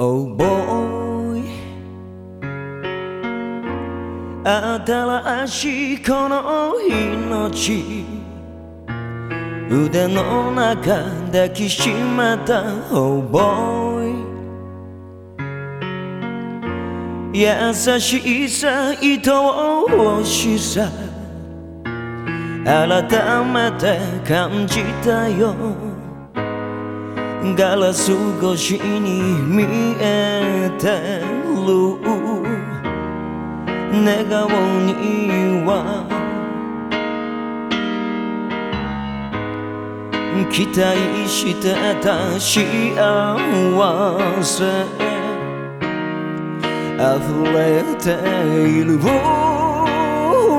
Oh boy 新しいこの命腕の中抱きしめた Oh boy 優しさ愛おしさ改めて感じたよガラス越しに見えてる寝顔には期待してた幸せ溢れている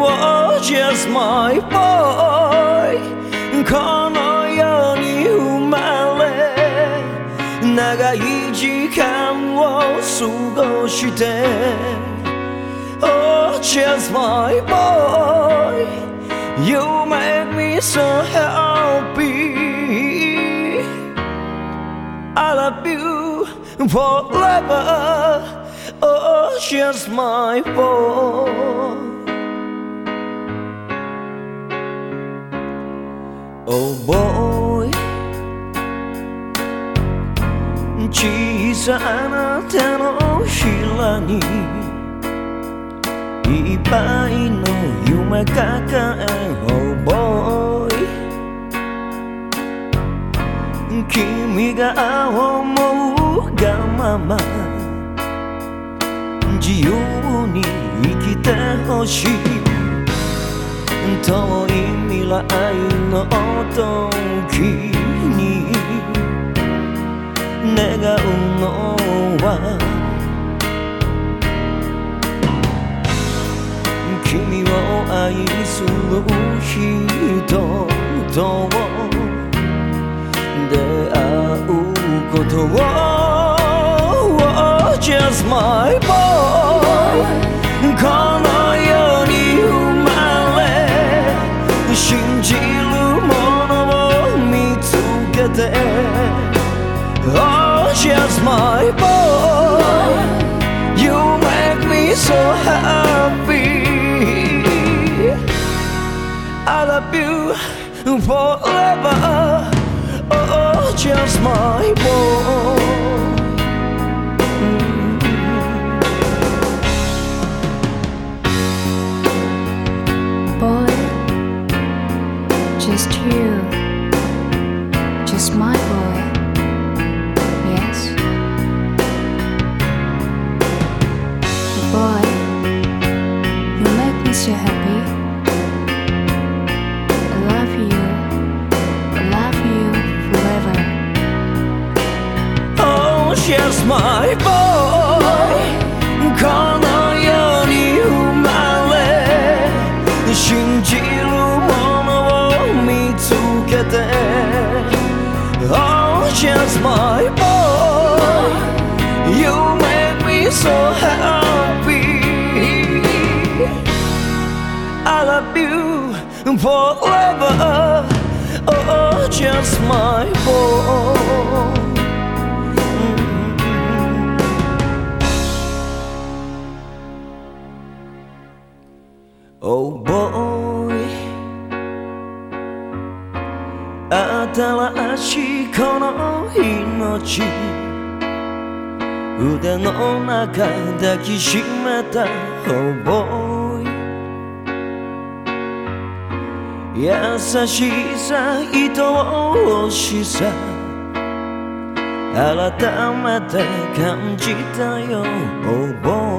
Oh, just my boy. この時間を過ごして Oh, just my boy You make me so happy I love you forever Oh, just my boy Oh boy 小さな手のひらにいっぱいの夢抱え Oh boy 君が思うがまま自由に生きてほしい。遠い未来の時。願うのは君を愛する人と出会うことを。Just my boy happy I love you forever oh, oh just my boy Boy, just you, just my boy. you make me so happy. I love you, I love you forever. Oh, just my boy この世に生まれ信じるものを見つけて Oh, just my boy You make me so happy Forever Oh, just my boy Oh boy 新しいこの命腕の中抱きしめた Oh boy 優しさ愛おしさ改めて感じたよ覚え